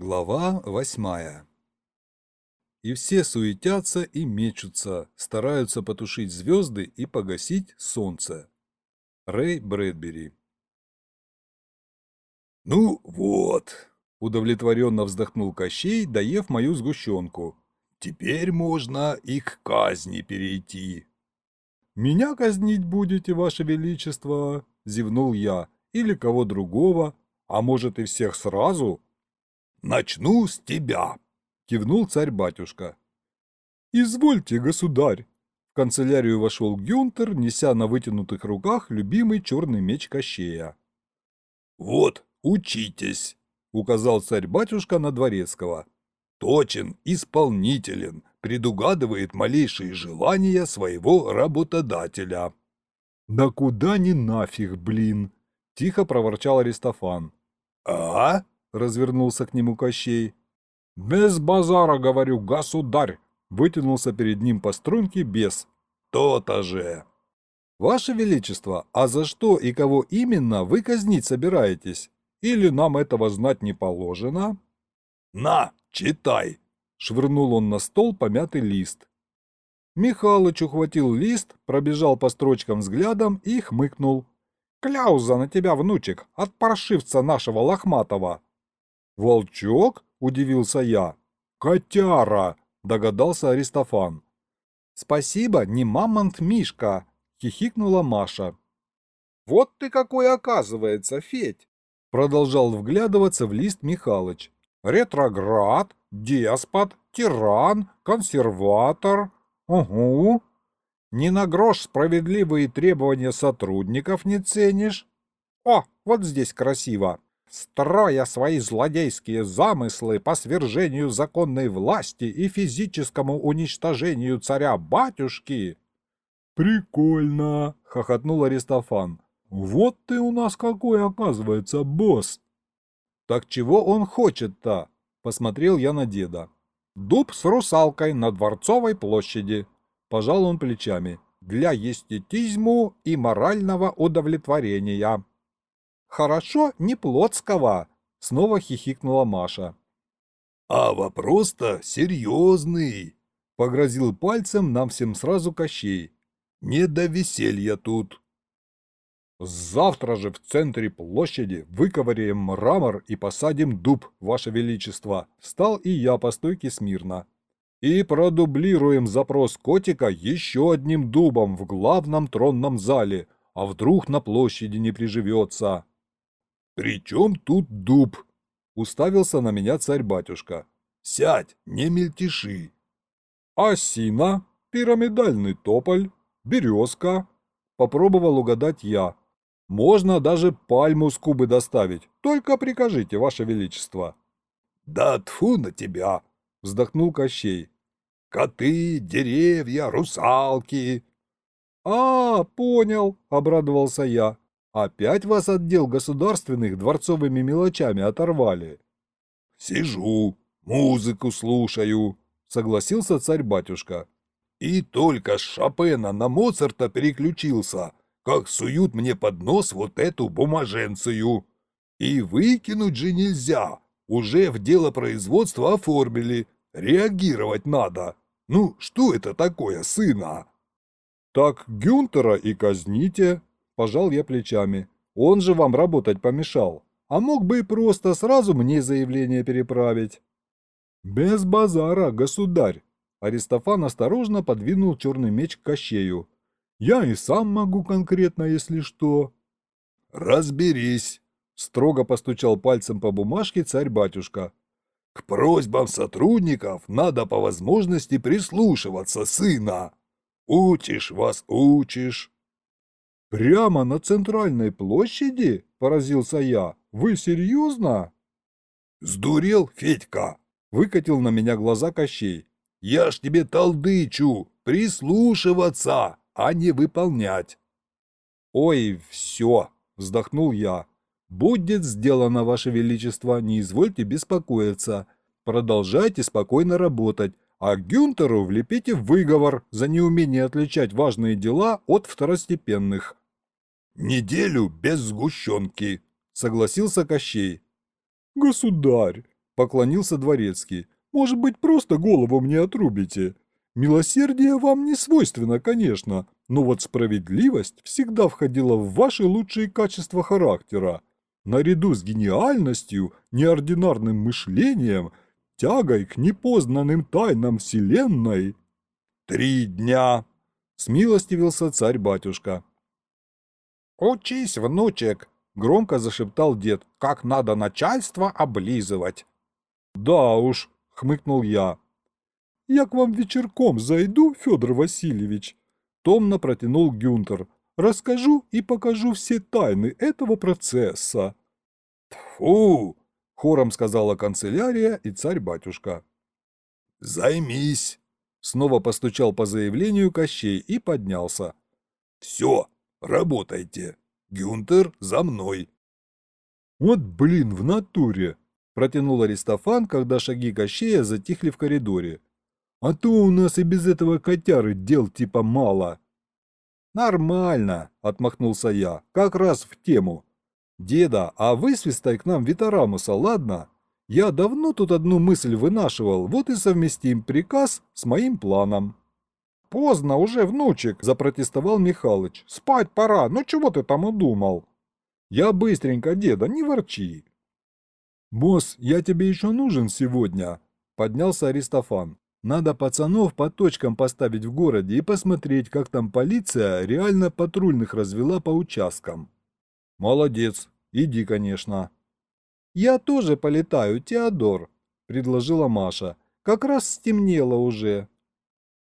Глава восьмая И все суетятся и мечутся, стараются потушить звезды и погасить солнце. Рэй Брэдбери «Ну вот», — удовлетворенно вздохнул Кощей, доев мою сгущенку. «Теперь можно и к казни перейти». «Меня казнить будете, Ваше Величество?» — зевнул я. «Или кого другого? А может и всех сразу?» «Начну с тебя», — кивнул царь-батюшка. «Извольте, государь!» В канцелярию вошел Гюнтер, неся на вытянутых руках любимый черный меч Кощея. «Вот, учитесь», — указал царь-батюшка на Дворецкого. «Точен, исполнителен, предугадывает малейшие желания своего работодателя». «Да куда ни нафиг, блин!» — тихо проворчал Аристофан. «А?» — развернулся к нему Кощей. «Без базара, говорю, государь!» — вытянулся перед ним по струнке бес. «То-то же!» «Ваше Величество, а за что и кого именно вы казнить собираетесь? Или нам этого знать не положено?» «На, читай!» — швырнул он на стол помятый лист. Михалыч ухватил лист, пробежал по строчкам взглядом и хмыкнул. «Кляуза на тебя, внучек, от паршивца нашего лохматого!» «Волчок?» – удивился я. «Котяра!» – догадался Аристофан. «Спасибо, не мамонт Мишка!» – хихикнула Маша. «Вот ты какой оказывается, Федь!» – продолжал вглядываться в лист Михалыч. «Ретроград, деспот, тиран, консерватор. Угу. Ни на грош справедливые требования сотрудников не ценишь? О, вот здесь красиво строя свои злодейские замыслы по свержению законной власти и физическому уничтожению царя-батюшки. «Прикольно!» — хохотнул Аристофан. «Вот ты у нас какой, оказывается, босс!» «Так чего он хочет-то?» — посмотрел я на деда. «Дуб с русалкой на Дворцовой площади», — пожал он плечами, «для естетизму и морального удовлетворения». «Хорошо, не Плотского!» — снова хихикнула Маша. «А вопрос-то серьезный!» — погрозил пальцем нам всем сразу Кощей. «Не до веселья тут!» «Завтра же в центре площади выковыряем мрамор и посадим дуб, Ваше Величество!» Встал и я по стойке смирно. «И продублируем запрос котика еще одним дубом в главном тронном зале, а вдруг на площади не приживется!» «При чем тут дуб?» — уставился на меня царь-батюшка. «Сядь, не мельтеши!» «Осина, пирамидальный тополь, березка», — попробовал угадать я. «Можно даже пальму с Кубы доставить, только прикажите, ваше величество». «Да тфу на тебя!» — вздохнул Кощей. «Коты, деревья, русалки!» «А, понял!» — обрадовался я. Опять вас отдел государственных дворцовыми мелочами оторвали. Сижу, музыку слушаю, согласился царь-батюшка. И только с Шопена на Моцарта переключился, как суют мне под нос вот эту бумаженцию. И выкинуть же нельзя, уже в дело производства оформили, реагировать надо. Ну, что это такое, сына? Так Гюнтера и казните, Пожал я плечами. Он же вам работать помешал. А мог бы и просто сразу мне заявление переправить. Без базара, государь. Аристофан осторожно подвинул черный меч к кощею. Я и сам могу конкретно, если что. Разберись, строго постучал пальцем по бумажке царь-батюшка. К просьбам сотрудников надо по возможности прислушиваться, сына. Учишь вас, учишь. «Прямо на центральной площади?» – поразился я. «Вы серьезно?» «Сдурел, Федька?» – выкатил на меня глаза Кощей. «Я ж тебе толдычу! Прислушиваться, а не выполнять!» «Ой, все!» – вздохнул я. «Будет сделано, Ваше Величество, не извольте беспокоиться. Продолжайте спокойно работать, а Гюнтеру влепите выговор за неумение отличать важные дела от второстепенных. «Неделю без сгущенки», — согласился Кощей. «Государь!» поклонился дворецкий. «Может быть, просто голову мне отрубите? Милосердие вам не свойственно, конечно, но вот справедливость всегда входила в ваши лучшие качества характера. Наряду с гениальностью, неординарным мышлением, тягой к непознанным тайнам Вселенной. «Три дня!» — смилостивился царь-батюшка. «Учись, внучек!» — громко зашептал дед. «Как надо начальство облизывать!» «Да уж!» — хмыкнул я. «Я к вам вечерком зайду, Федор Васильевич!» Томно протянул Гюнтер. «Расскажу и покажу все тайны этого процесса». «Тьфу!» — хором сказала канцелярия и царь-батюшка. «Займись!» — снова постучал по заявлению Кощей и поднялся. «Все, работайте. Гюнтер за мной». «Вот блин, в натуре!» — протянул Аристофан, когда шаги Кощея затихли в коридоре. А то у нас и без этого котяры дел типа мало. Нормально, отмахнулся я, как раз в тему. Деда, а высвистай к нам Витарамуса, ладно? Я давно тут одну мысль вынашивал, вот и совместим приказ с моим планом. «Поздно уже, внучек!» – запротестовал Михалыч. «Спать пора, ну чего ты там удумал?» «Я быстренько, деда, не ворчи!» «Босс, я тебе еще нужен сегодня?» – поднялся Аристофан. Надо пацанов по точкам поставить в городе и посмотреть, как там полиция реально патрульных развела по участкам. Молодец. Иди, конечно. Я тоже полетаю, Теодор, предложила Маша. Как раз стемнело уже.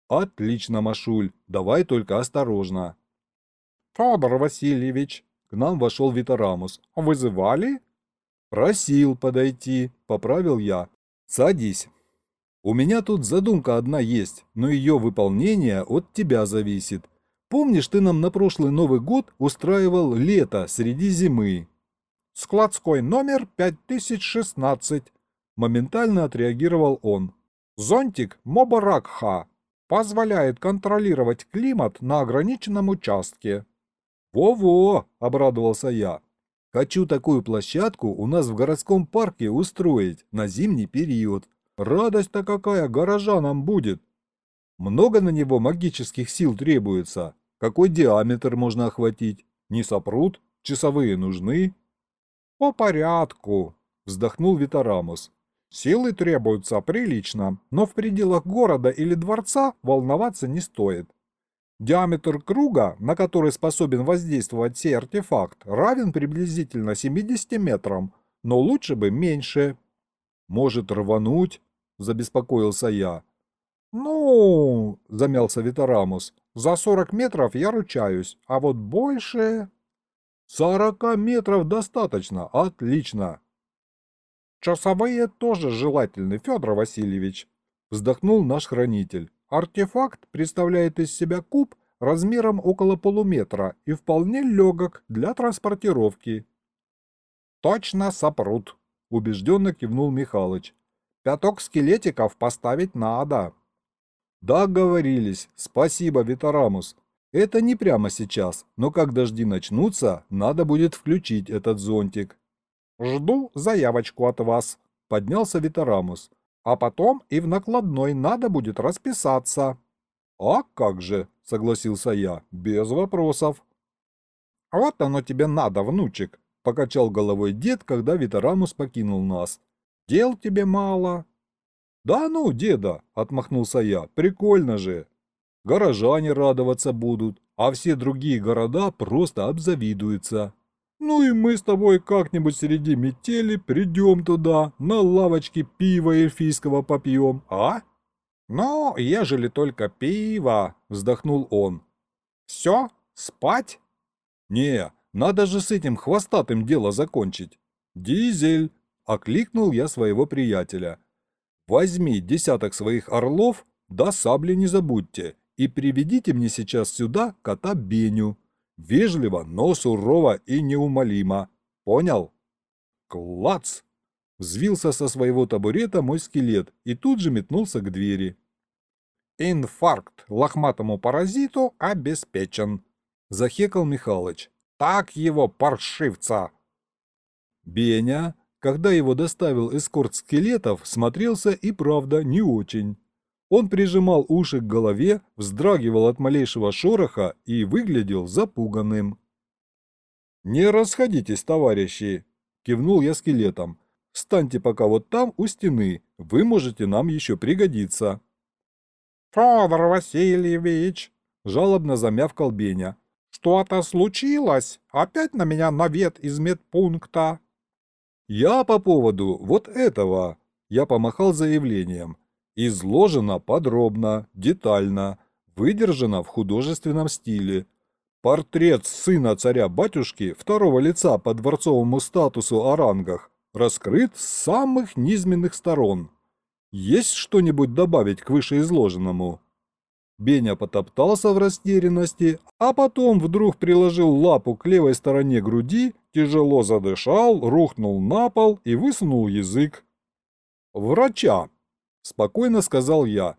Отлично, Машуль. Давай только осторожно. Федор Васильевич, к нам вошел Витарамус. Вызывали? Просил подойти, поправил я. Садись. У меня тут задумка одна есть, но ее выполнение от тебя зависит. Помнишь, ты нам на прошлый Новый год устраивал лето среди зимы? Складской номер 5016. Моментально отреагировал он. Зонтик Мобаракха позволяет контролировать климат на ограниченном участке. «Во-во!» – обрадовался я. «Хочу такую площадку у нас в городском парке устроить на зимний период. Радость-то какая горожанам будет! Много на него магических сил требуется. Какой диаметр можно охватить? Не сопрут? Часовые нужны? По порядку, вздохнул Витарамус. Силы требуются прилично, но в пределах города или дворца волноваться не стоит. Диаметр круга, на который способен воздействовать сей артефакт, равен приблизительно 70 метрам, но лучше бы меньше. Может рвануть? – забеспокоился я. «Ну, — замялся Витарамус, — за сорок метров я ручаюсь, а вот больше...» «Сорока метров достаточно, отлично!» «Часовые тоже желательны, Федор Васильевич», — вздохнул наш хранитель. «Артефакт представляет из себя куб размером около полуметра и вполне легок для транспортировки». «Точно сопрут», — убежденно кивнул Михалыч. Пяток скелетиков поставить надо. Договорились. Спасибо, Витарамус. Это не прямо сейчас, но как дожди начнутся, надо будет включить этот зонтик. Жду заявочку от вас, поднялся Витарамус. А потом и в накладной надо будет расписаться. А как же, согласился я, без вопросов. Вот оно тебе надо, внучек, покачал головой дед, когда Витарамус покинул нас. Дел тебе мало. Да ну, деда, отмахнулся я, прикольно же. Горожане радоваться будут, а все другие города просто обзавидуются. Ну и мы с тобой как-нибудь среди метели придем туда, на лавочке пива эльфийского попьем, а? Ну, ежели только пиво, вздохнул он. Все, спать? Не, надо же с этим хвостатым дело закончить. Дизель, Окликнул я своего приятеля. «Возьми десяток своих орлов, да сабли не забудьте, и приведите мне сейчас сюда кота Беню. Вежливо, но сурово и неумолимо. Понял?» «Клац!» Взвился со своего табурета мой скелет и тут же метнулся к двери. «Инфаркт лохматому паразиту обеспечен», — захекал Михалыч. «Так его, паршивца!» «Беня, когда его доставил эскорт скелетов, смотрелся и правда не очень. Он прижимал уши к голове, вздрагивал от малейшего шороха и выглядел запуганным. «Не расходитесь, товарищи!» – кивнул я скелетом. «Станьте пока вот там, у стены, вы можете нам еще пригодиться». «Федор Васильевич!» – жалобно замявкал Беня. «Что-то случилось? Опять на меня навет из медпункта?» «Я по поводу вот этого!» – я помахал заявлением. Изложено подробно, детально, выдержано в художественном стиле. Портрет сына царя-батюшки второго лица по дворцовому статусу о рангах раскрыт с самых низменных сторон. Есть что-нибудь добавить к вышеизложенному?» Беня потоптался в растерянности, а потом вдруг приложил лапу к левой стороне груди, тяжело задышал, рухнул на пол и высунул язык. «Врача!» – спокойно сказал я.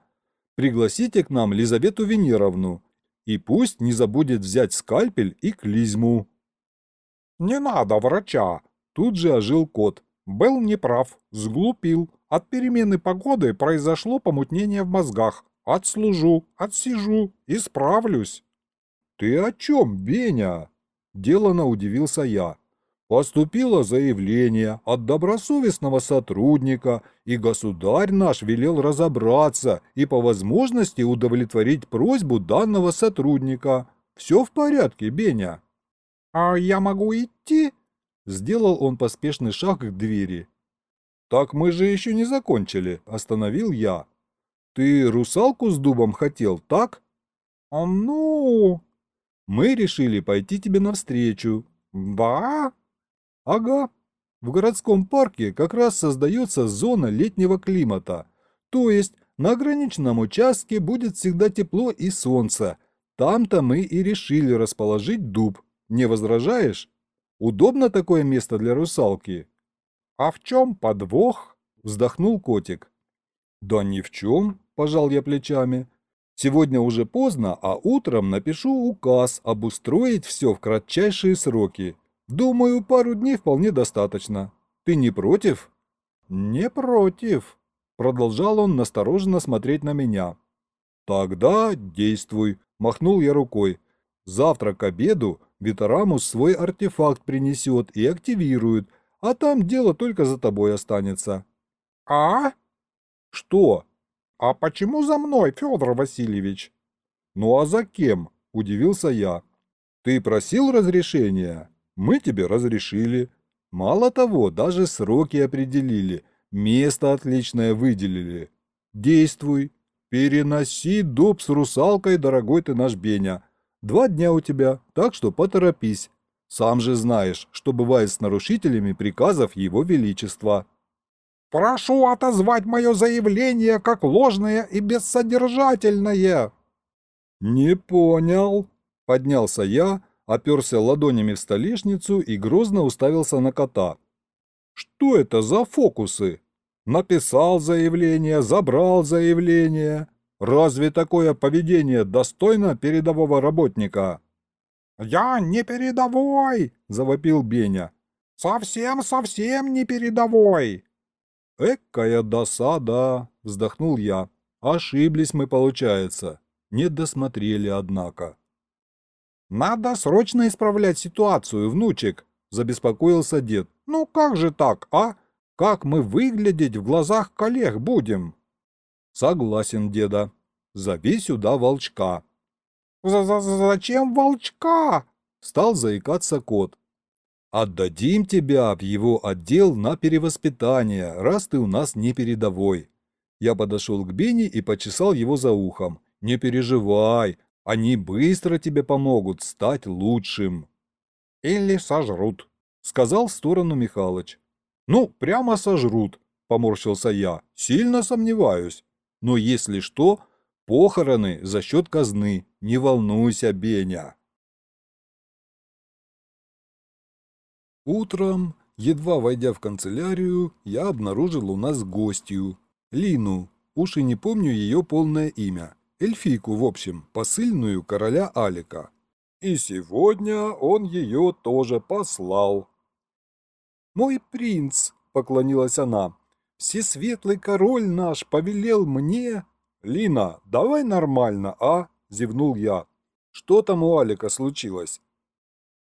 «Пригласите к нам Лизавету Венеровну, и пусть не забудет взять скальпель и клизму». «Не надо врача!» – тут же ожил кот. «Был неправ, сглупил. От перемены погоды произошло помутнение в мозгах. Отслужу, отсижу, исправлюсь. Ты о чем, Беня? Делано удивился я. Поступило заявление от добросовестного сотрудника, и государь наш велел разобраться и по возможности удовлетворить просьбу данного сотрудника. Все в порядке, Беня. А я могу идти? Сделал он поспешный шаг к двери. Так мы же еще не закончили, остановил я. Ты русалку с дубом хотел, так? А ну... Мы решили пойти тебе навстречу. Да? Ага. В городском парке как раз создается зона летнего климата. То есть на ограниченном участке будет всегда тепло и солнце. Там-то мы и решили расположить дуб. Не возражаешь? Удобно такое место для русалки? А в чем подвох? Вздохнул котик. Да ни в чем, пожал я плечами. Сегодня уже поздно, а утром напишу указ обустроить все в кратчайшие сроки. Думаю, пару дней вполне достаточно. Ты не против? Не против, продолжал он настороженно смотреть на меня. Тогда действуй, махнул я рукой. Завтра к обеду Витарамус свой артефакт принесет и активирует, а там дело только за тобой останется. А? Что? «А почему за мной, Федор Васильевич?» «Ну а за кем?» – удивился я. «Ты просил разрешения? Мы тебе разрешили. Мало того, даже сроки определили, место отличное выделили. Действуй, переноси дуб с русалкой, дорогой ты наш Беня. Два дня у тебя, так что поторопись. Сам же знаешь, что бывает с нарушителями приказов Его Величества». Прошу отозвать мое заявление как ложное и бессодержательное!» «Не понял!» — поднялся я, оперся ладонями в столешницу и грозно уставился на кота. «Что это за фокусы? Написал заявление, забрал заявление. Разве такое поведение достойно передового работника?» «Я не передовой!» — завопил Беня. «Совсем-совсем не передовой!» «Экая досада!» – вздохнул я. «Ошиблись мы, получается. Не досмотрели, однако». «Надо срочно исправлять ситуацию, внучек», – забеспокоился дед. «Ну как же так, а? Как мы выглядеть в глазах коллег будем?» «Согласен, деда. Зови сюда волчка». «За -за «Зачем волчка?» – стал заикаться кот. Отдадим тебя в его отдел на перевоспитание, раз ты у нас не передовой. Я подошел к Бенни и почесал его за ухом. Не переживай, они быстро тебе помогут стать лучшим. Или сожрут, сказал в сторону Михалыч. Ну, прямо сожрут, поморщился я. Сильно сомневаюсь. Но если что, похороны за счет казны. Не волнуйся, Беня. Утром, едва войдя в канцелярию, я обнаружил у нас гостью. Лину, уж и не помню ее полное имя. Эльфийку, в общем, посыльную короля Алика. И сегодня он ее тоже послал. «Мой принц», — поклонилась она. «Всесветлый король наш повелел мне...» «Лина, давай нормально, а?» – зевнул я. «Что там у Алика случилось?»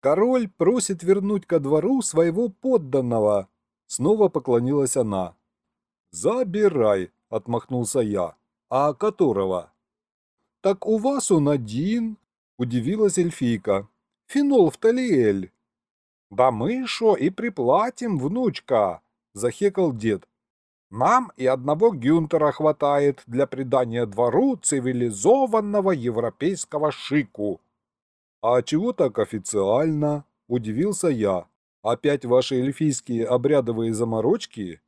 «Король просит вернуть ко двору своего подданного», – снова поклонилась она. «Забирай», – отмахнулся я. «А которого?» «Так у вас он один», – удивилась эльфийка. «Фенол в Талиэль». «Да мы шо и приплатим, внучка», – захекал дед. «Нам и одного Гюнтера хватает для придания двору цивилизованного европейского шику». «А чего так официально?» – удивился я. «Опять ваши эльфийские обрядовые заморочки?»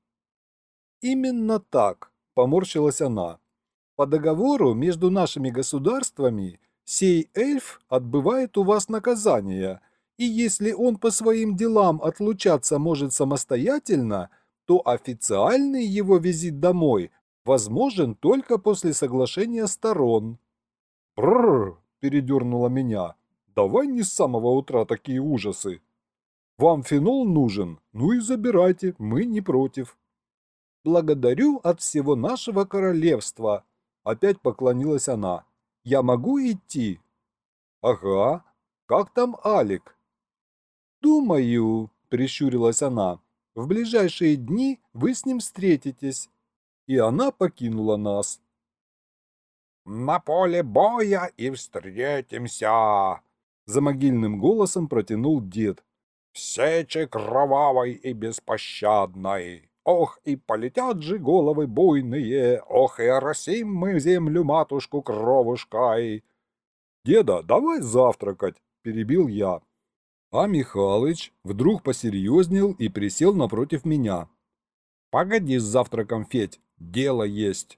«Именно так», – поморщилась она. «По договору между нашими государствами сей эльф отбывает у вас наказание – и если он по своим делам отлучаться может самостоятельно, то официальный его визит домой возможен только после соглашения сторон. «Брррр!» – передернула меня. «Давай не с самого утра такие ужасы. Вам фенол нужен? Ну и забирайте, мы не против». «Благодарю от всего нашего королевства», – опять поклонилась она. «Я могу идти?» «Ага. Как там Алик?» «Думаю», — прищурилась она, — «в ближайшие дни вы с ним встретитесь». И она покинула нас. «На поле боя и встретимся!» За могильным голосом протянул дед. «В сече кровавой и беспощадной! Ох, и полетят же головы буйные! Ох, и оросим мы землю матушку кровушкой!» «Деда, давай завтракать!» – перебил я. А Михалыч вдруг посерьезнел и присел напротив меня. «Погоди с завтраком, Федь, дело есть».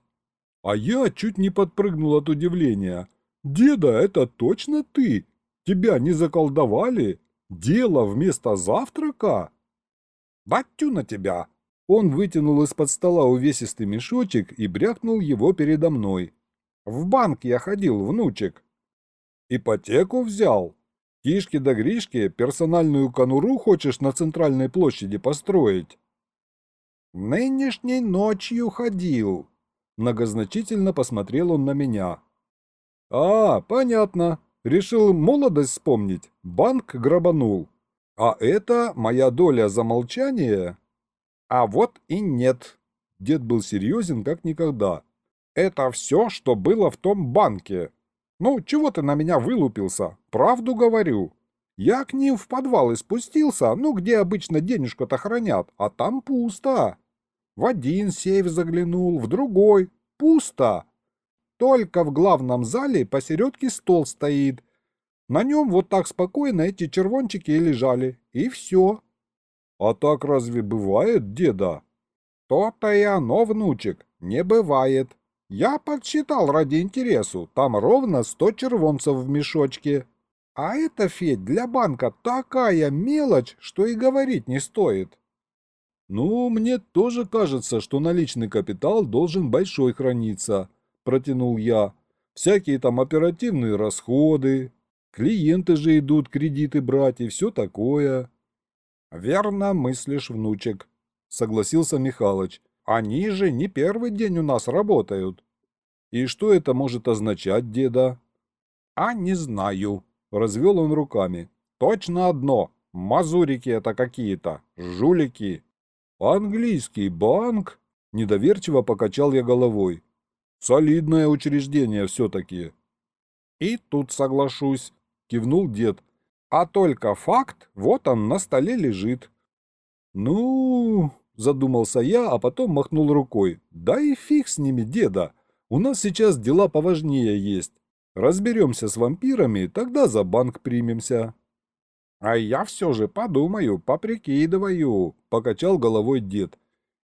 А я чуть не подпрыгнул от удивления. «Деда, это точно ты? Тебя не заколдовали? Дело вместо завтрака?» «Батю на тебя!» Он вытянул из-под стола увесистый мешочек и брякнул его передо мной. «В банк я ходил, внучек». «Ипотеку взял?» Кишки да Гришки персональную конуру хочешь на центральной площади построить? Нынешней ночью ходил. Многозначительно посмотрел он на меня. А, понятно. Решил молодость вспомнить. Банк грабанул. А это моя доля за молчание? А вот и нет. Дед был серьезен как никогда. Это все, что было в том банке. «Ну, чего ты на меня вылупился? Правду говорю. Я к ним в подвал и спустился, ну, где обычно денежку-то хранят, а там пусто. В один сейф заглянул, в другой. Пусто. Только в главном зале посередке стол стоит. На нем вот так спокойно эти червончики и лежали. И все. А так разве бывает, деда? То-то и оно, внучек, не бывает. Я подсчитал ради интересу, там ровно сто червонцев в мешочке. А это, Федь, для банка такая мелочь, что и говорить не стоит. Ну, мне тоже кажется, что наличный капитал должен большой храниться, протянул я. Всякие там оперативные расходы, клиенты же идут кредиты брать и все такое. Верно мыслишь, внучек, согласился Михалыч. Они же не первый день у нас работают. И что это может означать, деда? А не знаю. Развел он руками. Точно одно. Мазурики это какие-то. Жулики. Английский банк? Недоверчиво покачал я головой. Солидное учреждение все-таки. И тут соглашусь, кивнул дед. А только факт, вот он на столе лежит. Ну, Задумался я, а потом махнул рукой. Да и фиг с ними, деда. У нас сейчас дела поважнее есть. Разберемся с вампирами, тогда за банк примемся. А я все же подумаю, поприкидываю, покачал головой дед.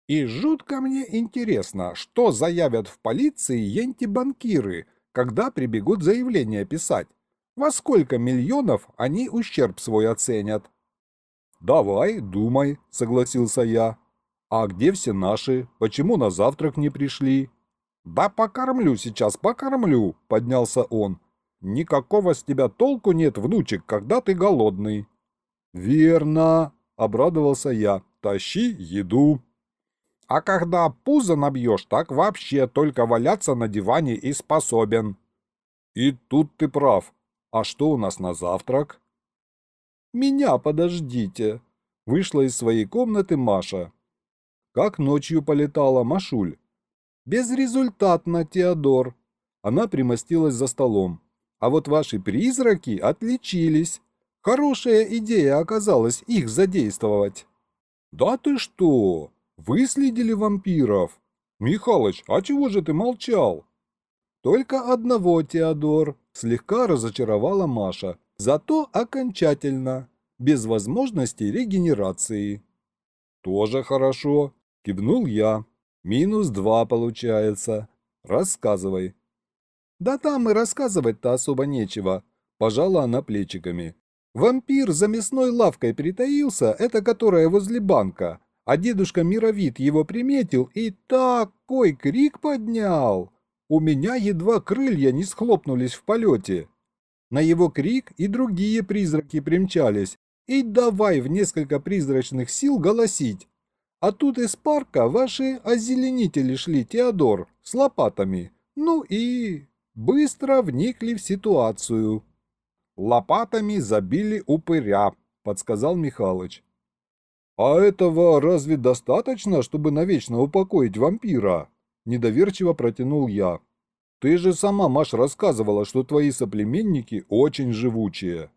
И жутко мне интересно, что заявят в полиции енти-банкиры, когда прибегут заявление писать. Во сколько миллионов они ущерб свой оценят? «Давай, думай», — согласился я. «А где все наши? Почему на завтрак не пришли?» «Да покормлю сейчас, покормлю», — поднялся он. «Никакого с тебя толку нет, внучек, когда ты голодный». «Верно», — обрадовался я. «Тащи еду». А когда пузо набьешь, так вообще только валяться на диване и способен. И тут ты прав. А что у нас на завтрак? Меня подождите. Вышла из своей комнаты Маша. Как ночью полетала Машуль. Безрезультатно, Теодор. Она примостилась за столом. А вот ваши призраки отличились. Хорошая идея оказалась их задействовать. Да ты что? Выследили вампиров? Михалыч, а чего же ты молчал? Только одного, Теодор, слегка разочаровала Маша. Зато окончательно, без возможности регенерации. Тоже хорошо, кивнул я. Минус два получается. Рассказывай. Да там и рассказывать-то особо нечего, пожала она плечиками. Вампир за мясной лавкой притаился, это которая возле банка, а дедушка Мировид его приметил и такой крик поднял. У меня едва крылья не схлопнулись в полете. На его крик и другие призраки примчались, и давай в несколько призрачных сил голосить. А тут из парка ваши озеленители шли, Теодор, с лопатами. Ну и быстро вникли в ситуацию. Лопатами забили упыря, подсказал Михалыч. А этого разве достаточно, чтобы навечно упокоить вампира? Недоверчиво протянул я. Ты же сама, Маш, рассказывала, что твои соплеменники очень живучие.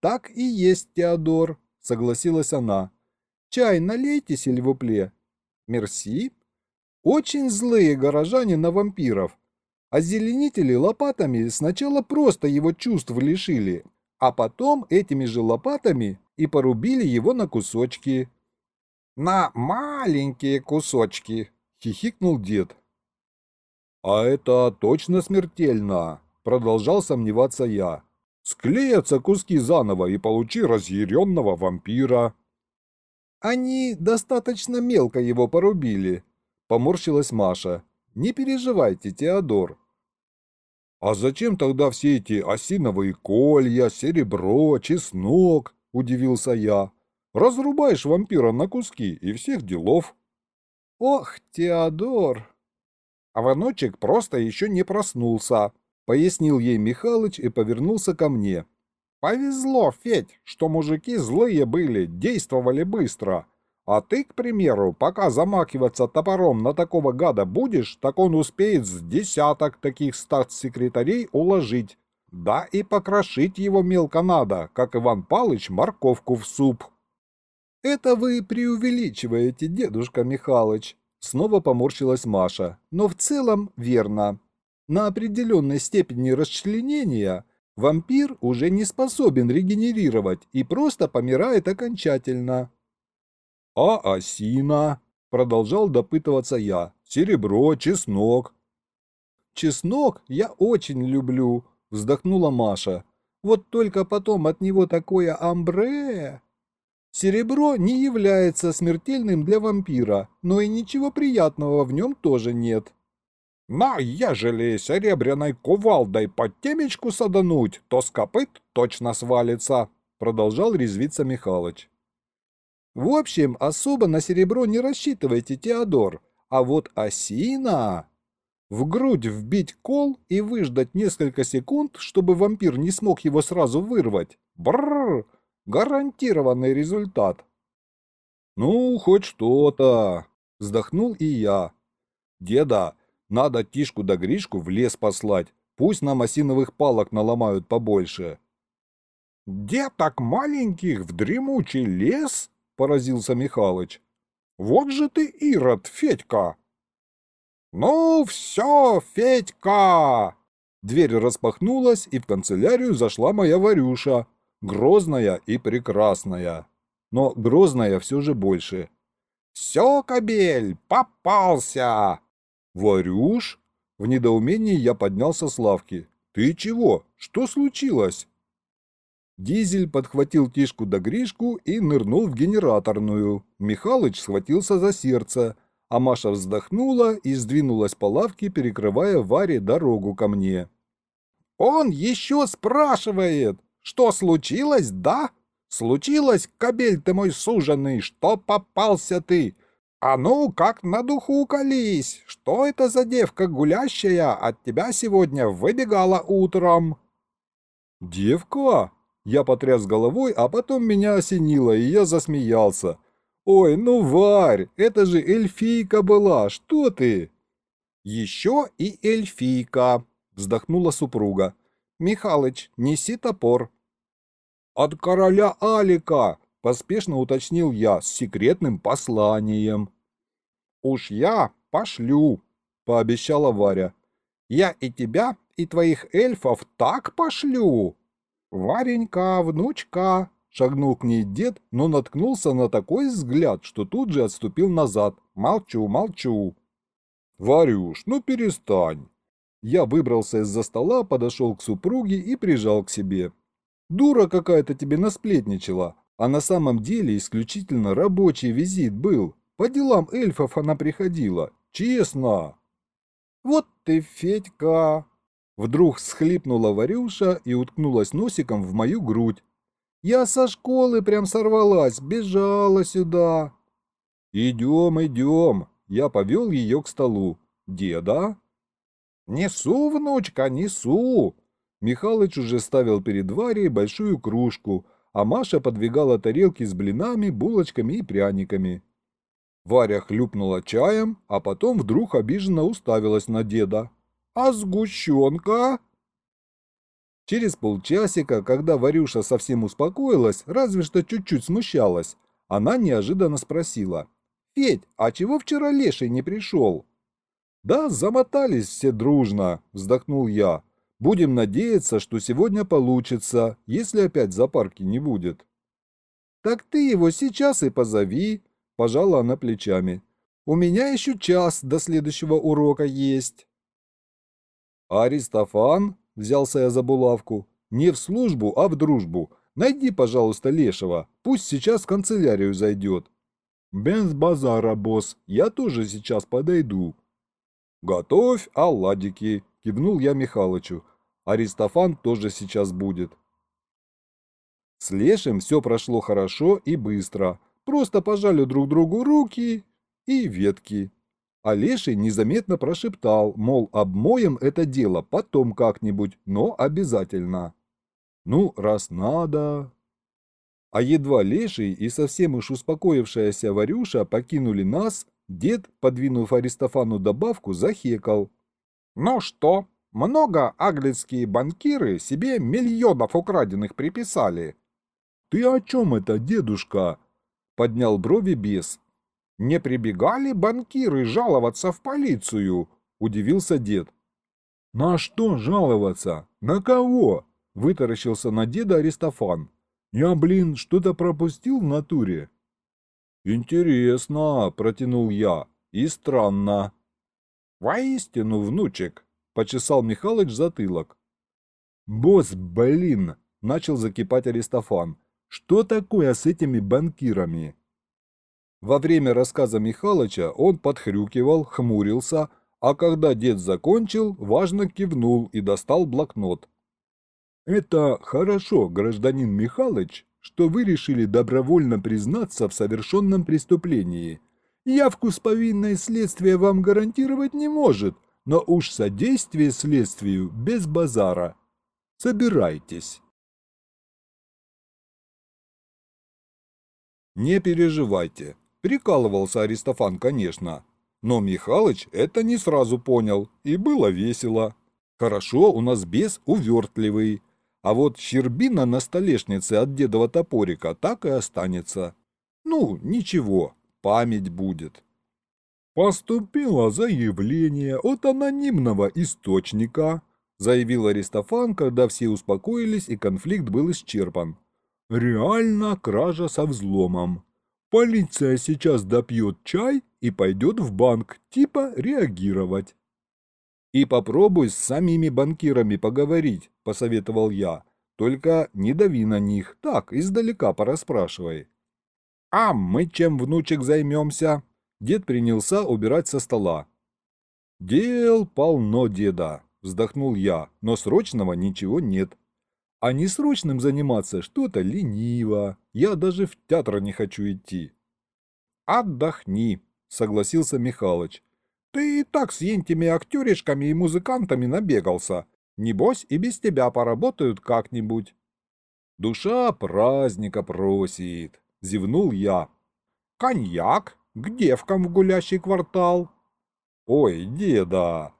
Так и есть, Теодор, согласилась она. Чай налейте, сельвупле. Мерси. Очень злые горожане на вампиров. Озеленители лопатами сначала просто его чувств лишили, а потом этими же лопатами и порубили его на кусочки. «На маленькие кусочки!» — хихикнул дед. «А это точно смертельно!» — продолжал сомневаться я. «Склеятся куски заново и получи разъяренного вампира!» «Они достаточно мелко его порубили», — поморщилась Маша. «Не переживайте, Теодор, «А зачем тогда все эти осиновые колья, серебро, чеснок?» – удивился я. «Разрубаешь вампира на куски и всех делов». «Ох, Теодор!» А Ваночек просто еще не проснулся, пояснил ей Михалыч и повернулся ко мне. «Повезло, Федь, что мужики злые были, действовали быстро. А ты, к примеру, пока замахиваться топором на такого гада будешь, так он успеет с десяток таких статс-секретарей уложить. Да и покрошить его мелко надо, как Иван Палыч морковку в суп. «Это вы преувеличиваете, дедушка Михалыч», — снова поморщилась Маша. «Но в целом верно. На определенной степени расчленения вампир уже не способен регенерировать и просто помирает окончательно». «А осина?» – продолжал допытываться я. «Серебро, чеснок». «Чеснок я очень люблю», – вздохнула Маша. «Вот только потом от него такое амбре...» Серебро не является смертельным для вампира, но и ничего приятного в нем тоже нет. «На, ежели серебряной кувалдой под темечку садануть, то с копыт точно свалится», — продолжал резвиться Михалыч. В общем, особо на серебро не рассчитывайте, Теодор. А вот осина... В грудь вбить кол и выждать несколько секунд, чтобы вампир не смог его сразу вырвать. Бррр! Гарантированный результат. Ну, хоть что-то. Вздохнул и я. Деда, надо Тишку да Гришку в лес послать. Пусть нам осиновых палок наломают побольше. Деток маленьких в дремучий лес? поразился Михалыч. «Вот же ты, Ирод, Федька!» «Ну все, Федька!» Дверь распахнулась, и в канцелярию зашла моя Варюша, грозная и прекрасная. Но грозная все же больше. «Все, кобель, попался!» «Варюш?» В недоумении я поднялся с лавки. «Ты чего? Что случилось?» Дизель подхватил Тишку да Гришку и нырнул в генераторную. Михалыч схватился за сердце, а Маша вздохнула и сдвинулась по лавке, перекрывая Варе дорогу ко мне. «Он еще спрашивает, что случилось, да? Случилось, кобель ты мой суженый, что попался ты? «А ну, как на духу колись! Что это за девка гулящая от тебя сегодня выбегала утром?» «Девка?» Я потряс головой, а потом меня осенило, и я засмеялся. «Ой, ну, Варь, это же эльфийка была, что ты?» «Еще и эльфийка», — вздохнула супруга. «Михалыч, неси топор». «От короля Алика!» — поспешно уточнил я с секретным посланием. «Уж я пошлю», — пообещала Варя. «Я и тебя, и твоих эльфов так пошлю!» «Варенька, внучка!» — шагнул к ней дед, но наткнулся на такой взгляд, что тут же отступил назад. «Молчу, молчу!» «Варюш, ну перестань!» Я выбрался из-за стола, подошел к супруге и прижал к себе. «Дура какая-то тебе насплетничала, а на самом деле исключительно рабочий визит был. По делам эльфов она приходила. Честно!» «Вот ты, Федька!» Вдруг схлипнула Варюша и уткнулась носиком в мою грудь. «Я со школы прям сорвалась, бежала сюда». «Идем, идем». Я повел ее к столу. «Деда?» «Несу, внучка, несу!» Михалыч уже ставил перед Варей большую кружку, а Маша подвигала тарелки с блинами, булочками и пряниками. Варя хлюпнула чаем, а потом вдруг обиженно уставилась на деда. А сгущенка?» Через полчасика, когда Варюша совсем успокоилась, разве что чуть-чуть смущалась, она неожиданно спросила. «Федь, а чего вчера Леший не пришел?» «Да, замотались все дружно», — вздохнул я. «Будем надеяться, что сегодня получится, если опять зоопарки не будет». «Так ты его сейчас и позови», — пожала она плечами. «У меня еще час до следующего урока есть». «Аристофан?» — взялся я за булавку. «Не в службу, а в дружбу. Найди, пожалуйста, Лешего. Пусть сейчас в канцелярию зайдет». «Без базара, босс. Я тоже сейчас подойду». «Готовь оладики», — кивнул я Михалычу. «Аристофан тоже сейчас будет». С Лешим все прошло хорошо и быстро. Просто пожали друг другу руки и ветки. А Леший незаметно прошептал, мол, обмоем это дело потом как-нибудь, но обязательно. Ну, раз надо... А едва Леший и совсем уж успокоившаяся Варюша покинули нас, дед, подвинув Аристофану добавку, захекал. «Ну что, много аглицкие банкиры себе миллионов украденных приписали?» «Ты о чем это, дедушка?» — поднял брови бес. «Не прибегали банкиры жаловаться в полицию?» – удивился дед. «На что жаловаться? На кого?» – вытаращился на деда Аристофан. «Я, блин, что-то пропустил в натуре?» «Интересно», – протянул я, – «и странно». «Воистину, внучек», – почесал Михалыч затылок. «Босс, блин!» – начал закипать Аристофан. «Что такое с этими банкирами?» Во время рассказа Михалыча он подхрюкивал, хмурился, а когда дед закончил, важно кивнул и достал блокнот. «Это хорошо, гражданин Михалыч, что вы решили добровольно признаться в совершенном преступлении. Явку с повинной следствия вам гарантировать не может, но уж содействие следствию без базара. Собирайтесь». Не переживайте, Прикалывался Аристофан, конечно. Но Михалыч это не сразу понял, и было весело. Хорошо, у нас бес увертливый. А вот щербина на столешнице от дедова топорика так и останется. Ну, ничего, память будет. «Поступило заявление от анонимного источника», заявил Аристофан, когда все успокоились и конфликт был исчерпан. «Реально кража со взломом. Полиция сейчас допьет чай и пойдет в банк, типа реагировать. «И попробуй с самими банкирами поговорить», – посоветовал я. «Только не дави на них, так, издалека порасспрашивай». «А мы чем, внучек, займемся?» Дед принялся убирать со стола. «Дел полно, деда», – вздохнул я, – «но срочного ничего нет. А несрочным заниматься что-то лениво. Я даже в театр не хочу идти. Отдохни, согласился Михалыч. Ты и так с ентими актеришками и музыкантами набегался. Небось, и без тебя поработают как-нибудь. Душа праздника просит, зевнул я. Коньяк? К девкам в гулящий квартал. Ой, деда.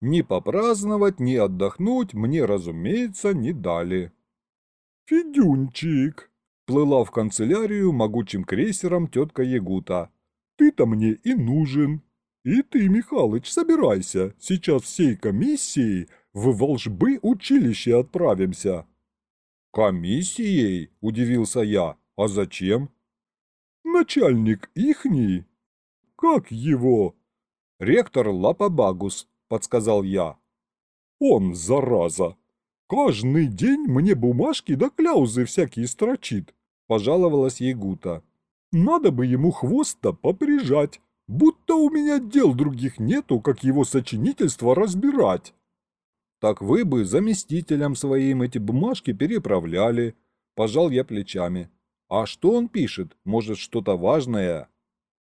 Ни попраздновать, ни отдохнуть мне, разумеется, не дали. Федюнчик, плыла в канцелярию могучим крейсером тетка Ягута. Ты-то мне и нужен. И ты, Михалыч, собирайся, сейчас всей комиссией в волжбы училище отправимся. Комиссией? Удивился я. А зачем? Начальник ихний. Как его? Ректор Лапабагус, подсказал я. Он, зараза, каждый день мне бумажки да кляузы всякие строчит, пожаловалась Ягута. Надо бы ему хвост-то поприжать. Будто у меня дел других нету, как его сочинительство разбирать. Так вы бы заместителям своим эти бумажки переправляли. Пожал я плечами. А что он пишет? Может, что-то важное?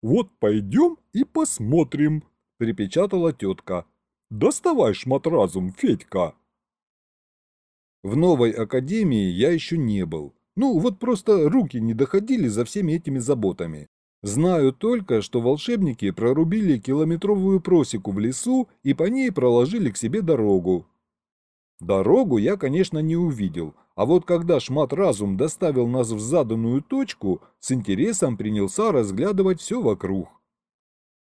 Вот пойдем и посмотрим, припечатала тетка. Доставай шмат разум, Федька. В новой академии я еще не был. Ну, вот просто руки не доходили за всеми этими заботами. Знаю только, что волшебники прорубили километровую просеку в лесу и по ней проложили к себе дорогу. Дорогу я, конечно, не увидел, а вот когда Шмат Разум доставил нас в заданную точку, с интересом принялся разглядывать все вокруг.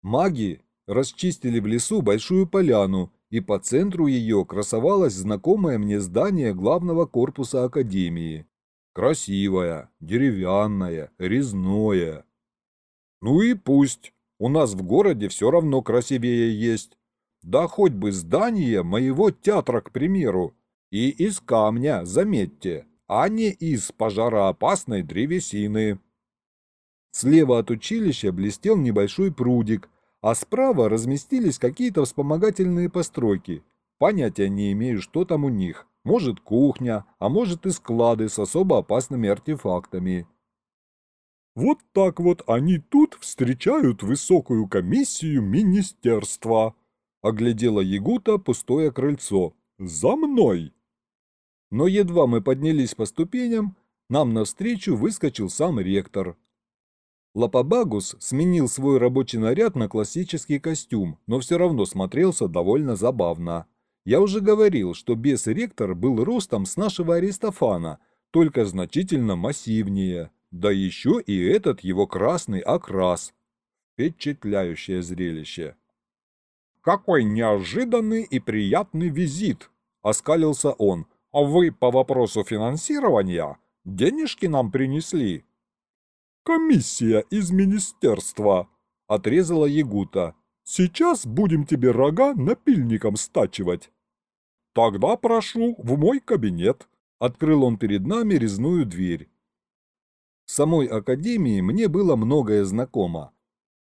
Маги расчистили в лесу большую поляну, и по центру ее красовалось знакомое мне здание главного корпуса Академии. Красивое, деревянное, резное. Ну и пусть. У нас в городе все равно красивее есть. Да хоть бы здание моего театра, к примеру. И из камня, заметьте, а не из пожароопасной древесины. Слева от училища блестел небольшой прудик, а справа разместились какие-то вспомогательные постройки. Понятия не имею, что там у них. Может кухня, а может и склады с особо опасными артефактами. Вот так вот они тут встречают высокую комиссию министерства. Оглядела Ягута пустое крыльцо. За мной! Но едва мы поднялись по ступеням, нам навстречу выскочил сам ректор. Лапабагус сменил свой рабочий наряд на классический костюм, но все равно смотрелся довольно забавно. Я уже говорил, что бес-ректор был ростом с нашего Аристофана, только значительно массивнее. Да еще и этот его красный окрас. Впечатляющее зрелище. «Какой неожиданный и приятный визит!» – оскалился он. «А вы по вопросу финансирования денежки нам принесли?» «Комиссия из министерства», – отрезала Ягута. «Сейчас будем тебе рога напильником стачивать». «Тогда прошу в мой кабинет», – открыл он перед нами резную дверь самой академии мне было многое знакомо.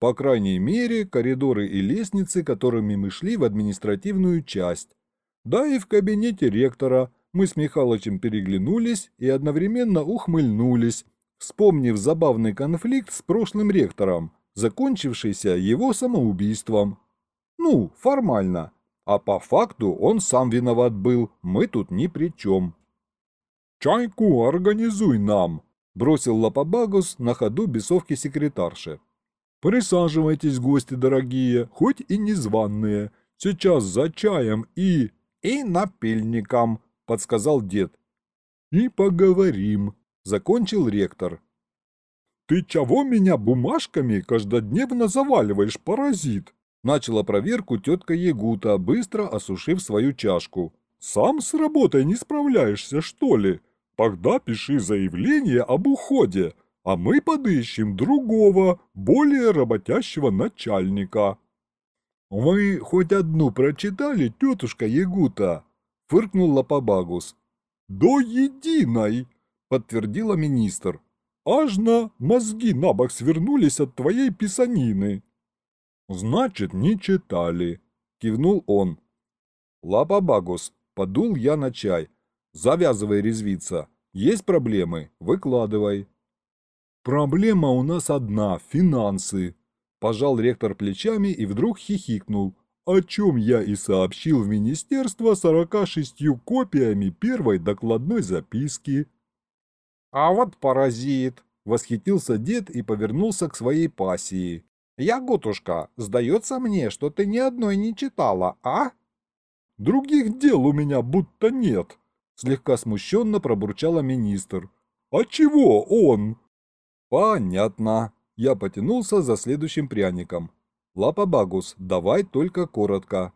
По крайней мере, коридоры и лестницы, которыми мы шли в административную часть. Да и в кабинете ректора мы с Михалычем переглянулись и одновременно ухмыльнулись, вспомнив забавный конфликт с прошлым ректором, закончившийся его самоубийством. Ну, формально. А по факту он сам виноват был, мы тут ни при чем. «Чайку организуй нам», Бросил Лапабагус на ходу бесовки секретарши. «Присаживайтесь, гости дорогие, хоть и незваные. Сейчас за чаем и... и напильником», — подсказал дед. «И поговорим», — закончил ректор. «Ты чего меня бумажками каждодневно заваливаешь, паразит?» Начала проверку тетка Ягута, быстро осушив свою чашку. «Сам с работой не справляешься, что ли?» Тогда пиши заявление об уходе, а мы подыщем другого, более работящего начальника». «Вы хоть одну прочитали, тетушка Ягута?» – фыркнул Лапабагус. «До единой!» – подтвердила министр. «Аж на мозги на бок свернулись от твоей писанины». «Значит, не читали», – кивнул он. «Лапабагус, подул я на чай, Завязывай резвиться. Есть проблемы? Выкладывай. Проблема у нас одна – финансы. Пожал ректор плечами и вдруг хихикнул, о чем я и сообщил в министерство 46 копиями первой докладной записки. «А вот паразит!» — восхитился дед и повернулся к своей пассии. «Ягутушка, сдается мне, что ты ни одной не читала, а?» «Других дел у меня будто нет», — слегка смущенно пробурчала министр. «А чего он?» «Понятно». Я потянулся за следующим пряником. «Лапабагус, давай только коротко».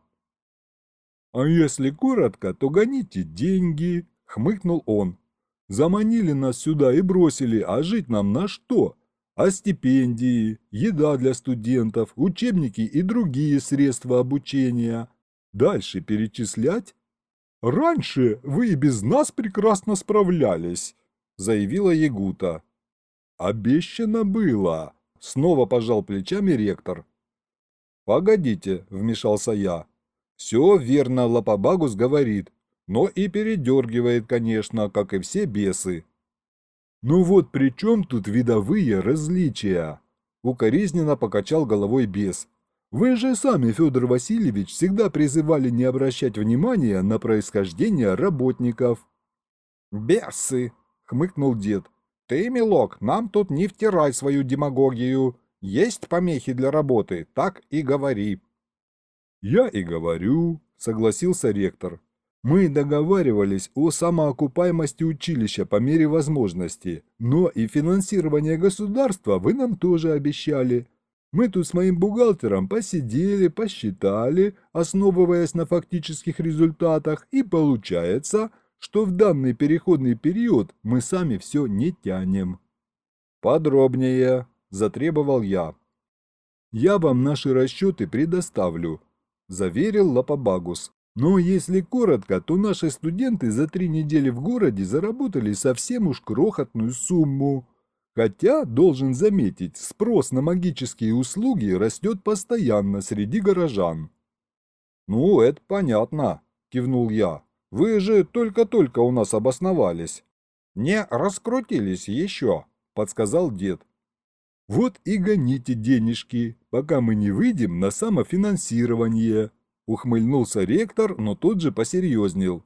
«А если коротко, то гоните деньги», — хмыкнул он. «Заманили нас сюда и бросили, а жить нам на что? А стипендии, еда для студентов, учебники и другие средства обучения. Дальше перечислять? Раньше вы и без нас прекрасно справлялись», — заявила Ягута. «Обещано было», — снова пожал плечами ректор. «Погодите», — вмешался я. «Все верно Лапабагус говорит, но и передергивает, конечно, как и все бесы». «Ну вот при чем тут видовые различия?» Укоризненно покачал головой бес. «Вы же сами, Федор Васильевич, всегда призывали не обращать внимания на происхождение работников». «Бесы!» — хмыкнул дед. «Ты, милок, нам тут не втирай свою демагогию. Есть помехи для работы, так и говори». «Я и говорю», — согласился ректор. «Мы договаривались о самоокупаемости училища по мере возможности, но и финансирование государства вы нам тоже обещали. Мы тут с моим бухгалтером посидели, посчитали, основываясь на фактических результатах, и получается, что в данный переходный период мы сами все не тянем». «Подробнее», – затребовал я. «Я вам наши расчеты предоставлю», – заверил Лапабагус. «Но если коротко, то наши студенты за три недели в городе заработали совсем уж крохотную сумму. Хотя, должен заметить, спрос на магические услуги растет постоянно среди горожан». «Ну, это понятно», – кивнул я. «Вы же только-только у нас обосновались». «Не раскрутились еще», – подсказал дед. Вот и гоните денежки, пока мы не выйдем на самофинансирование. Ухмыльнулся ректор, но тут же посерьезнел.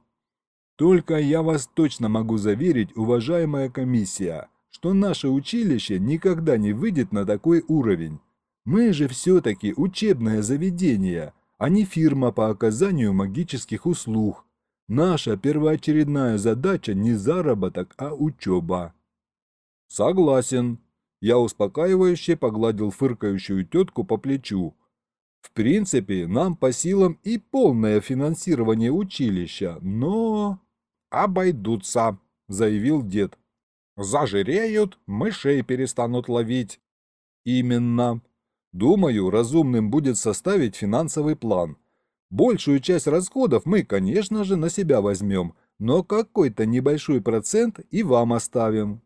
Только я вас точно могу заверить, уважаемая комиссия, что наше училище никогда не выйдет на такой уровень. Мы же все-таки учебное заведение, а не фирма по оказанию магических услуг. Наша первоочередная задача не заработок, а учеба. Согласен, я успокаивающе погладил фыркающую тетку по плечу. В принципе, нам по силам и полное финансирование училища, но... «Обойдутся», — заявил дед. «Зажиреют, мышей перестанут ловить». «Именно. Думаю, разумным будет составить финансовый план. Большую часть расходов мы, конечно же, на себя возьмем, но какой-то небольшой процент и вам оставим.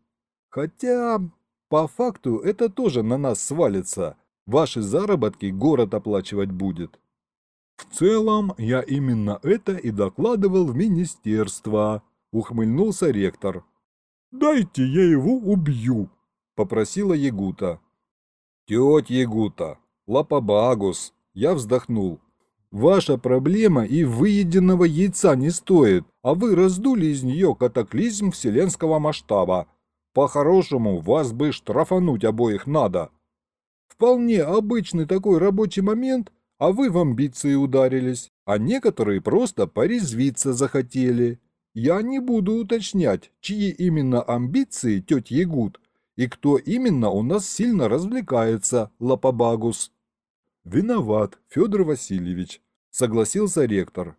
Хотя по факту это тоже на нас свалится. Ваши заработки город оплачивать будет. В целом, я именно это и докладывал в министерство, ухмыльнулся ректор. Дайте я его убью, попросила Ягута. Тетя Ягута, лапабагус, я вздохнул. Ваша проблема и выеденного яйца не стоит, а вы раздули из нее катаклизм вселенского масштаба. По-хорошему, вас бы штрафануть обоих надо. Вполне обычный такой рабочий момент, а вы в амбиции ударились, а некоторые просто порезвиться захотели. Я не буду уточнять, чьи именно амбиции тетя Ягут, и кто именно у нас сильно развлекается, Лапабагус. Виноват, Федор Васильевич, согласился ректор.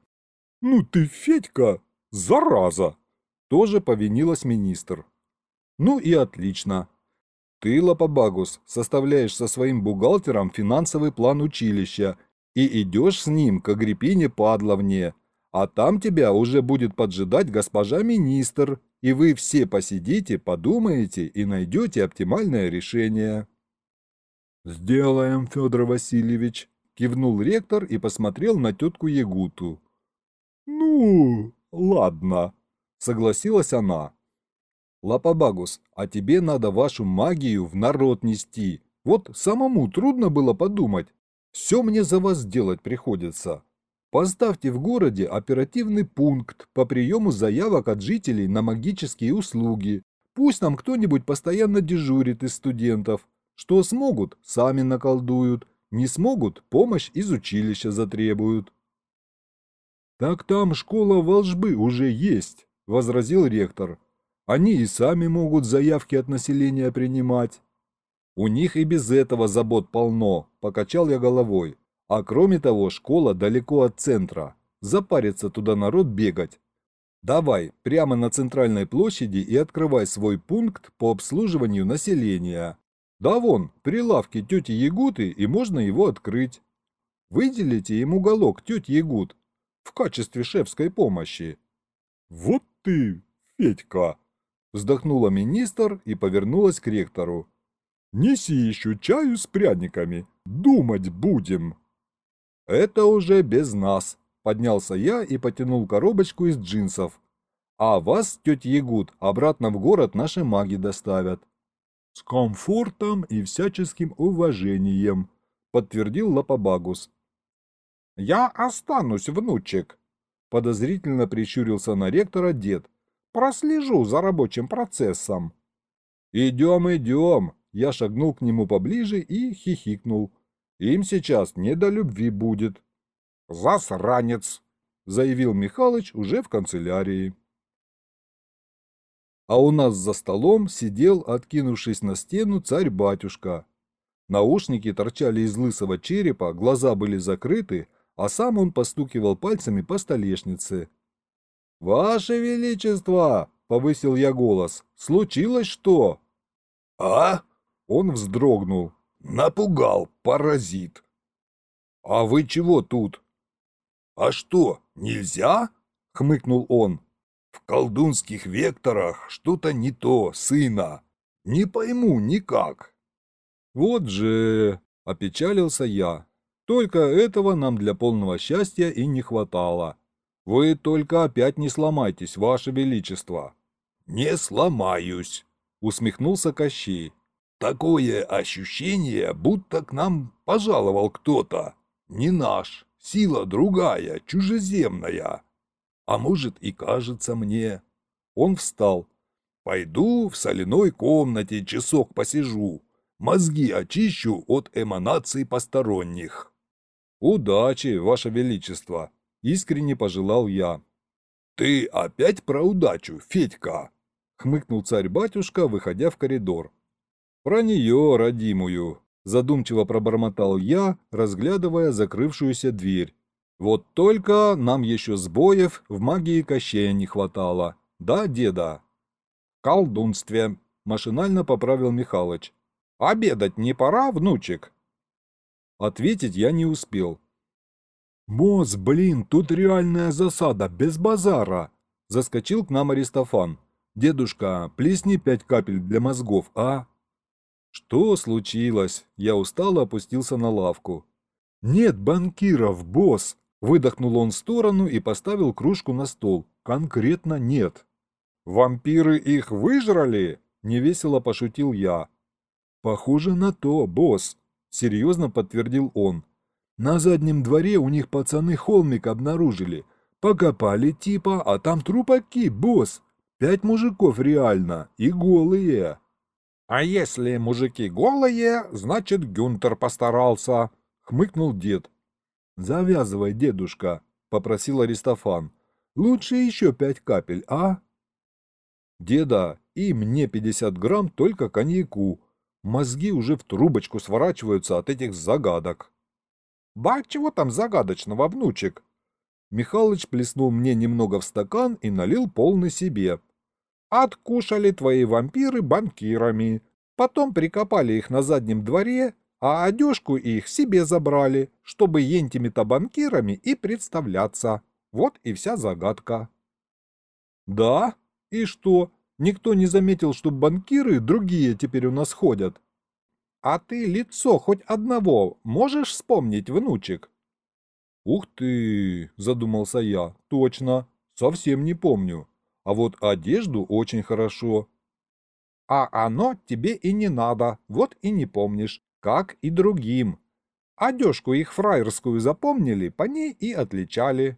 Ну ты, Федька, зараза! Тоже повинилась министр. Ну и отлично. Ты, Лапабагус, составляешь со своим бухгалтером финансовый план училища и идешь с ним к Агриппине Падловне, а там тебя уже будет поджидать госпожа министр, и вы все посидите, подумаете и найдете оптимальное решение. «Сделаем, Федор Васильевич», – кивнул ректор и посмотрел на тетку Ягуту. «Ну, ладно», – согласилась она. Лапабагус, а тебе надо вашу магию в народ нести. Вот самому трудно было подумать. Все мне за вас делать приходится. Поставьте в городе оперативный пункт по приему заявок от жителей на магические услуги. Пусть нам кто-нибудь постоянно дежурит из студентов. Что смогут, сами наколдуют. Не смогут, помощь из училища затребуют. «Так там школа волжбы уже есть», – возразил ректор. «Они и сами могут заявки от населения принимать». «У них и без этого забот полно», – покачал я головой. «А кроме того, школа далеко от центра. Запарится туда народ бегать. Давай, прямо на центральной площади и открывай свой пункт по обслуживанию населения. Да вон, при лавке тети Ягуты, и можно его открыть. Выделите им уголок тети Ягут, в качестве шефской помощи. «Вот ты, Федька!» – вздохнула министр и повернулась к ректору. «Неси еще чаю с пряниками, думать будем!» «Это уже без нас», – поднялся я и потянул коробочку из джинсов. «А вас, тетя Ягуд, обратно в город наши маги доставят». «С комфортом и всяческим уважением», – подтвердил Лапобагус. «Я останусь, внучек», – подозрительно прищурился на ректора дед. «Прослежу за рабочим процессом». «Идем, идем», – я шагнул к нему поближе и хихикнул. «Им сейчас не до любви будет». «Засранец», – заявил Михалыч уже в канцелярии. А у нас за столом сидел, откинувшись на стену, царь-батюшка. Наушники торчали из лысого черепа, глаза были закрыты, а сам он постукивал пальцами по столешнице. «Ваше Величество!» — повысил я голос. «Случилось что?» «А?» — он вздрогнул. «Напугал, паразит!» «А вы чего тут?» «А что, нельзя?» — хмыкнул он. «В колдунских векторах что-то не то, сына. Не пойму никак». «Вот же...» — опечалился я. Только этого нам для полного счастья и не хватало. Вы только опять не сломайтесь, ваше величество. Не сломаюсь, усмехнулся Кощей. Такое ощущение, будто к нам пожаловал кто-то. Не наш, сила другая, чужеземная. А может и кажется мне. Он встал. Пойду в соляной комнате часок посижу, мозги очищу от эманаций посторонних. «Удачи, Ваше Величество!» – искренне пожелал я. «Ты опять про удачу, Федька!» – хмыкнул царь-батюшка, выходя в коридор. «Про нее, родимую!» – задумчиво пробормотал я, разглядывая закрывшуюся дверь. «Вот только нам еще сбоев в магии Кощея не хватало. Да, деда?» «В колдунстве», – машинально поправил Михалыч. «Обедать не пора, внучек?» Ответить я не успел. «Моз, блин, тут реальная засада, без базара!» Заскочил к нам Аристофан. «Дедушка, плесни пять капель для мозгов, а?» «Что случилось?» Я устало опустился на лавку. «Нет банкиров, босс!» Выдохнул он в сторону и поставил кружку на стол. «Конкретно нет». «Вампиры их выжрали?» Невесело пошутил я. «Похоже на то, босс», — серьезно подтвердил он. «На заднем дворе у них пацаны холмик обнаружили. Покопали типа, а там трупаки, босс. Пять мужиков реально, и голые». «А если мужики голые, значит, Гюнтер постарался», — хмыкнул дед. «Завязывай, дедушка», — попросил Аристофан. «Лучше еще пять капель, а?» «Деда, и мне пятьдесят грамм только коньяку», Мозги уже в трубочку сворачиваются от этих загадок. «Да чего там загадочного, внучек?» Михалыч плеснул мне немного в стакан и налил полный себе. «Откушали твои вампиры банкирами, потом прикопали их на заднем дворе, а одежку их себе забрали, чтобы ентими-то банкирами и представляться. Вот и вся загадка». «Да? И что, Никто не заметил, что банкиры другие теперь у нас ходят. А ты лицо хоть одного можешь вспомнить, внучек? Ух ты, задумался я, точно, совсем не помню. А вот одежду очень хорошо. А оно тебе и не надо, вот и не помнишь. как и другим. Одежку их фраерскую запомнили, по ней и отличали.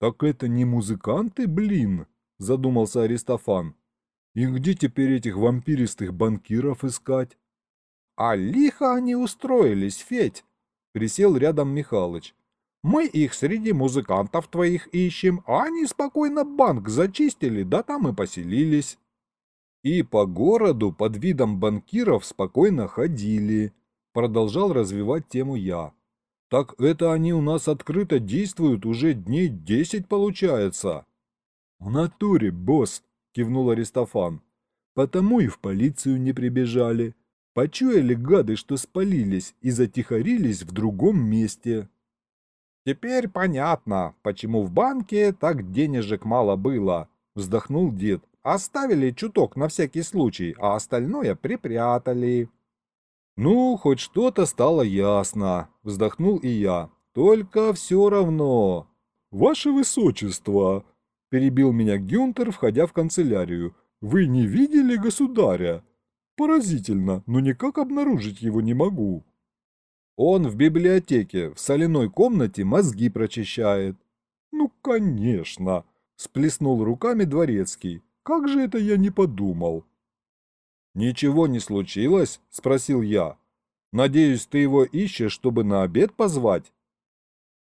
«Так это не музыканты, блин?» – задумался Аристофан. «И где теперь этих вампиристых банкиров искать?» «А лихо они устроились, Федь!» – присел рядом Михалыч. «Мы их среди музыкантов твоих ищем, а они спокойно банк зачистили, да там и поселились». «И по городу под видом банкиров спокойно ходили», – продолжал развивать тему я. «Так это они у нас открыто действуют уже дней десять получается». «В натуре, босс», – кивнул Аристофан. «Потому и в полицию не прибежали. Почуяли гады, что спалились и затихарились в другом месте». «Теперь понятно, почему в банке так денежек мало было», – вздохнул дед. «Оставили чуток на всякий случай, а остальное припрятали». «Ну, хоть что-то стало ясно», – вздохнул и я. «Только все равно». «Ваше Высочество», – перебил меня Гюнтер, входя в канцелярию, – «вы не видели государя?» Поразительно, но никак обнаружить его не могу. Он в библиотеке, в соляной комнате мозги прочищает. Ну, конечно, сплеснул руками дворецкий. Как же это я не подумал? Ничего не случилось? Спросил я. Надеюсь, ты его ищешь, чтобы на обед позвать?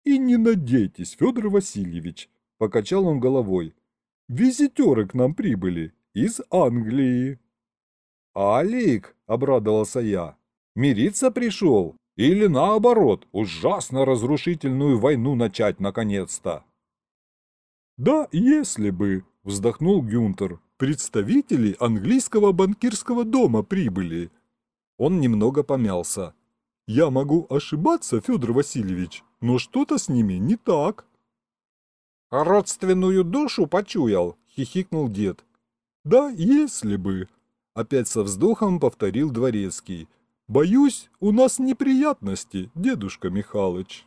И не надейтесь, Федор Васильевич, покачал он головой. Визитеры к нам прибыли из Англии. «Алик!» – обрадовался я. «Мириться пришел? Или наоборот, ужасно разрушительную войну начать наконец-то?» «Да, если бы!» – вздохнул Гюнтер. «Представители английского банкирского дома прибыли». Он немного помялся. «Я могу ошибаться, Федор Васильевич, но что-то с ними не так». «Родственную душу почуял?» – хихикнул дед. «Да, если бы», Опять со вздохом повторил Дворецкий. «Боюсь, у нас неприятности, дедушка Михалыч».